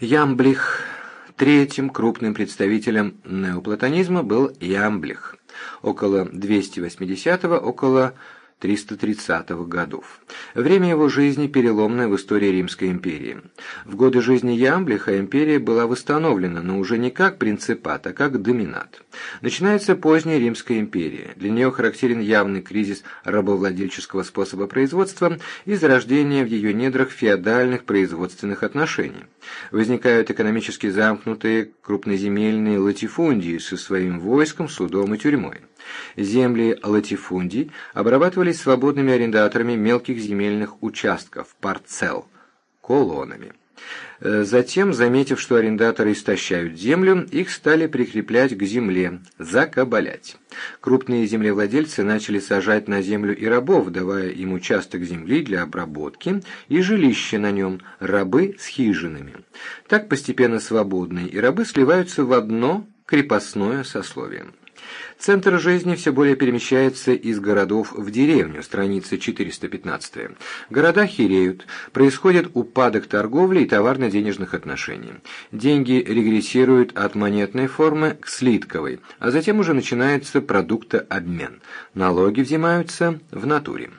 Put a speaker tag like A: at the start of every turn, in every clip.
A: Ямблих. Третьим крупным представителем неоплатонизма был Ямблих. Около 280-го, около 330-х годов. Время его жизни переломное в истории Римской империи. В годы жизни Ямблиха империя была восстановлена, но уже не как принципат, а как доминат. Начинается поздняя Римская империя. Для нее характерен явный кризис рабовладельческого способа производства и зарождение в ее недрах феодальных производственных отношений. Возникают экономически замкнутые крупноземельные латифундии со своим войском, судом и тюрьмой. Земли латифундий обрабатывались свободными арендаторами мелких земельных участков, парцел, колоннами. Э, затем, заметив, что арендаторы истощают землю, их стали прикреплять к земле, закабалять. Крупные землевладельцы начали сажать на землю и рабов, давая им участок земли для обработки и жилище на нем, рабы с хижинами. Так постепенно свободные и рабы сливаются в одно крепостное сословие. Центр жизни все более перемещается из городов в деревню, страница 415. Города хереют, происходит упадок торговли и товарно-денежных отношений. Деньги регрессируют от монетной формы к слитковой, а затем уже начинается продуктообмен. Налоги взимаются в натуре.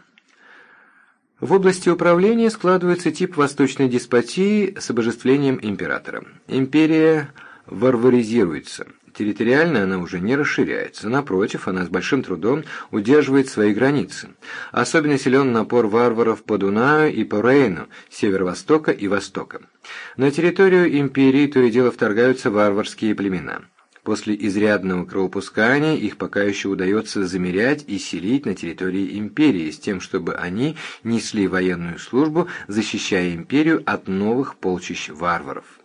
A: В области управления складывается тип восточной деспотии с обожествлением императора. Империя варваризируется – Территориально она уже не расширяется, напротив, она с большим трудом удерживает свои границы. Особенно силен напор варваров по Дунаю и по Рейну, северо-востока и востока. На территорию империи то и дело вторгаются варварские племена. После изрядного кровопускания их пока еще удается замерять и селить на территории империи, с тем, чтобы они несли военную службу, защищая империю от новых полчищ варваров.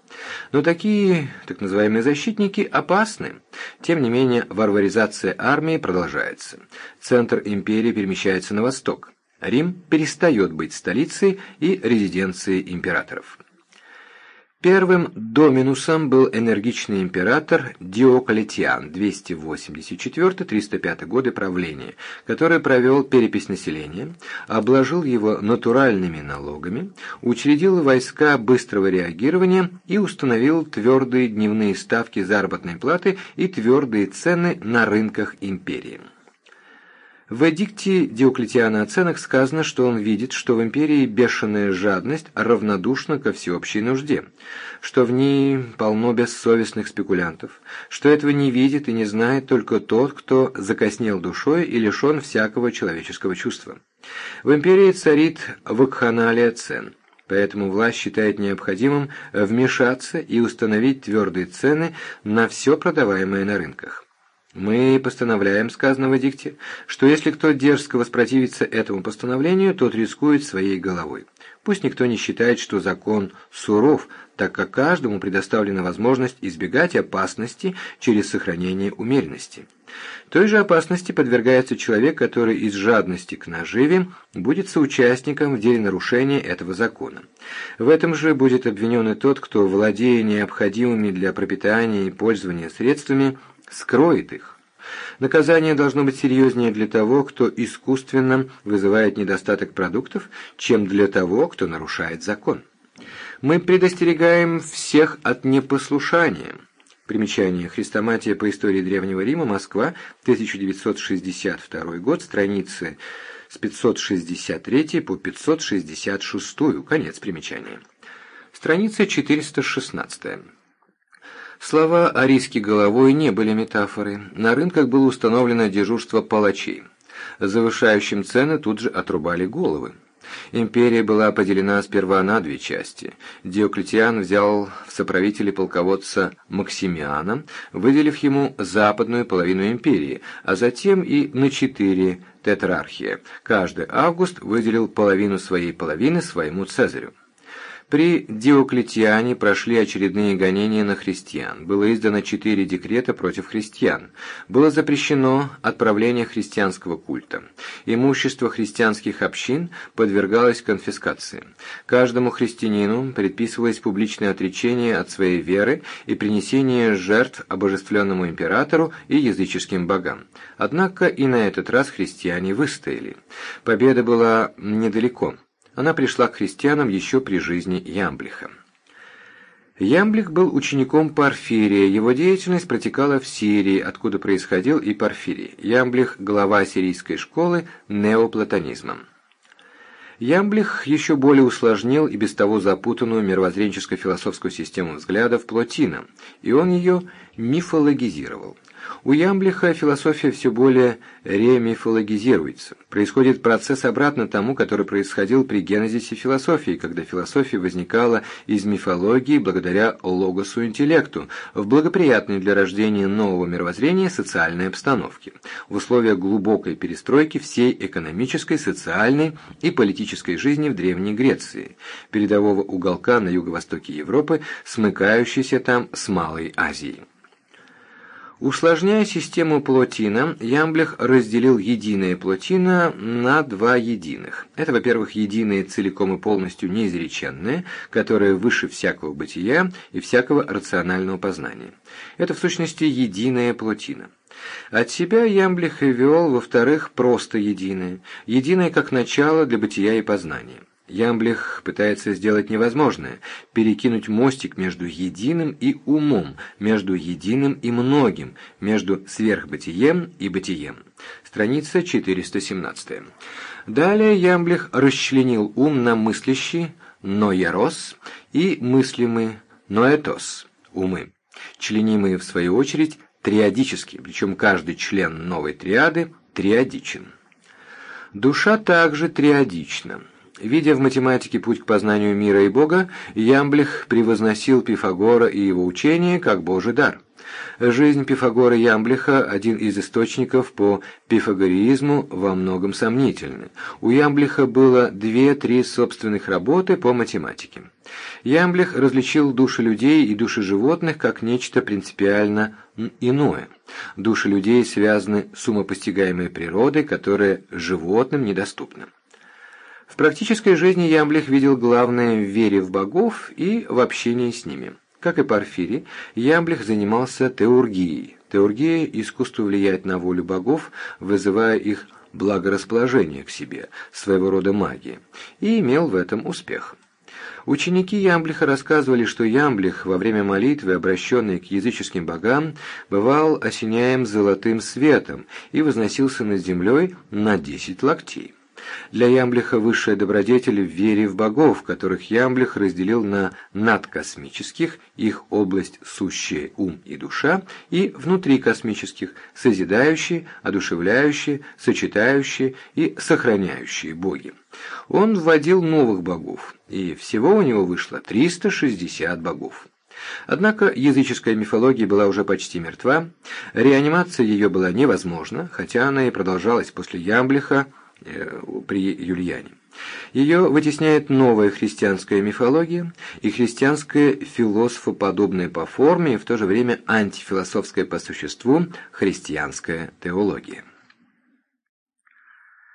A: Но такие, так называемые защитники, опасны. Тем не менее, варваризация армии продолжается. Центр империи перемещается на восток. Рим перестает быть столицей и резиденцией императоров. Первым доминусом был энергичный император Диоклетиан 284-305 годы правления, который провел перепись населения, обложил его натуральными налогами, учредил войска быстрого реагирования и установил твердые дневные ставки заработной платы и твердые цены на рынках империи. В эдикте Диоклетиана о ценах сказано, что он видит, что в империи бешеная жадность равнодушна ко всеобщей нужде, что в ней полно бессовестных спекулянтов, что этого не видит и не знает только тот, кто закоснел душой и лишен всякого человеческого чувства. В империи царит вакханалия цен. Поэтому власть считает необходимым вмешаться и установить твердые цены на все продаваемое на рынках. Мы постановляем, сказано в эдикте, что если кто дерзко воспротивится этому постановлению, тот рискует своей головой. Пусть никто не считает, что закон суров, так как каждому предоставлена возможность избегать опасности через сохранение умеренности. Той же опасности подвергается человек, который из жадности к наживе будет соучастником в деле нарушения этого закона. В этом же будет обвинен и тот, кто, владея необходимыми для пропитания и пользования средствами, скроет их. Наказание должно быть серьезнее для того, кто искусственно вызывает недостаток продуктов, чем для того, кто нарушает закон. Мы предостерегаем всех от непослушания. Примечание. Христоматия по истории Древнего Рима, Москва, 1962 год, страницы с 563 по 566, конец примечания. Страница 416. Слова о риске головой не были метафорой. На рынках было установлено дежурство палачей. Завышающим цены тут же отрубали головы. Империя была поделена сперва на две части. Диоклетиан взял в соправители полководца Максимиана, выделив ему западную половину империи, а затем и на четыре тетрархия. Каждый август выделил половину своей половины своему Цезарю. При Диоклетиане прошли очередные гонения на христиан. Было издано четыре декрета против христиан. Было запрещено отправление христианского культа. Имущество христианских общин подвергалось конфискации. Каждому христианину предписывалось публичное отречение от своей веры и принесение жертв обожествленному императору и языческим богам. Однако и на этот раз христиане выстояли. Победа была недалеко. Она пришла к христианам еще при жизни Ямблиха. Ямблих был учеником Порфирия, его деятельность протекала в Сирии, откуда происходил и Порфирий. Ямблих – глава сирийской школы неоплатонизма. Ямблих еще более усложнил и без того запутанную мировоззренческо-философскую систему взглядов Плотина, и он ее мифологизировал. У Ямблиха философия все более ремифологизируется. Происходит процесс обратно тому, который происходил при генезисе философии, когда философия возникала из мифологии благодаря логосу интеллекту, в благоприятной для рождения нового мировоззрения социальной обстановке, в условиях глубокой перестройки всей экономической, социальной и политической жизни в Древней Греции, передового уголка на юго-востоке Европы, смыкающейся там с Малой Азией. Усложняя систему Плотина, Ямблих разделил единое Плотина на два единых. Это, во-первых, единое целиком и полностью неизреченное, которое выше всякого бытия и всякого рационального познания. Это, в сущности, единое Плотина. От себя Ямблих и вел, во-вторых, просто единое, единое как начало для бытия и познания. Ямблих пытается сделать невозможное – перекинуть мостик между единым и умом, между единым и многим, между сверхбытием и бытием. Страница 417. Далее Ямблих расчленил ум на мыслящий ноярос и мыслимый ноэтос – умы, членимые в свою очередь триадически, причем каждый член новой триады триадичен. Душа также триадична – Видя в математике путь к познанию мира и Бога, Ямблих превозносил Пифагора и его учение как Божий дар. Жизнь Пифагора Ямблиха – один из источников по пифагореизму во многом сомнительны. У Ямблиха было две-три собственных работы по математике. Ямблих различил души людей и души животных как нечто принципиально иное. Души людей связаны с умопостигаемой природой, которая животным недоступна. В практической жизни Ямблих видел главное в вере в богов и в общении с ними. Как и Порфирий, Ямблих занимался теургией. Теургия – искусство влиять на волю богов, вызывая их благорасположение к себе, своего рода магии, и имел в этом успех. Ученики Ямблиха рассказывали, что Ямблих во время молитвы, обращенной к языческим богам, бывал осеняем золотым светом и возносился над землей на десять локтей. Для Ямблиха высшая добродетель в вере в богов, которых Ямблих разделил на надкосмических, их область сущая ум и душа, и внутрикосмических, созидающие, одушевляющие, сочетающие и сохраняющие боги. Он вводил новых богов, и всего у него вышло 360 богов. Однако языческая мифология была уже почти мертва, реанимация ее была невозможна, хотя она и продолжалась после Ямблиха, при Юльяне. Ее вытесняет новая христианская мифология и христианская философоподобная по форме и в то же время антифилософская по существу христианская теология.